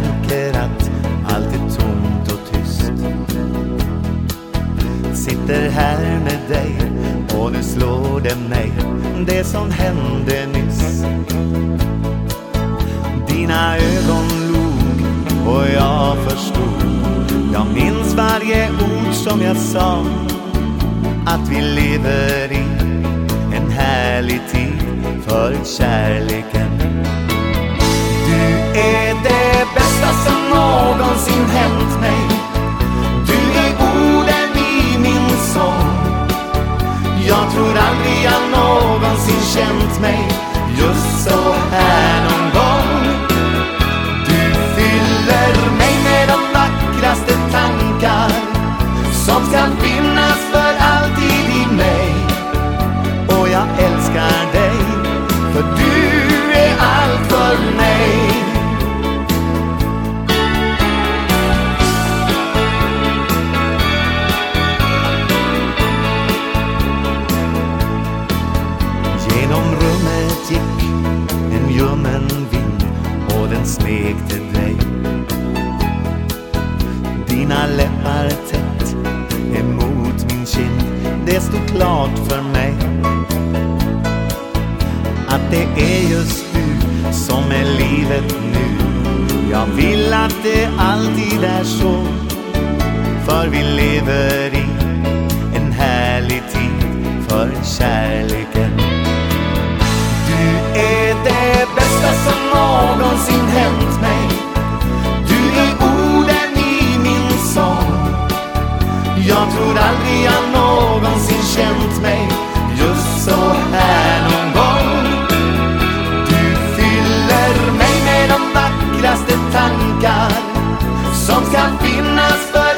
märker att allt är tomt och tyst. Sitter här med dig och nu slår det mig, det som hände nyss. Dina ögon log och jag förstod. Jag minns varje ord som jag sa. Att vi lever i en härlig tid för kärleken. Du är känt mig just så här någon gång. Du fyller mig med de vackraste tankar som kan finnas klappar tätt emot min kind. Det stod klart för mig att det är just du som är livet nu. Jag vill att det alltid är så, för vi lever i en härlig tid för kärleken. aldrig jag någonsin känt mig just så här någon gång. Du fyller mig med de vackraste tankar som ska finnas för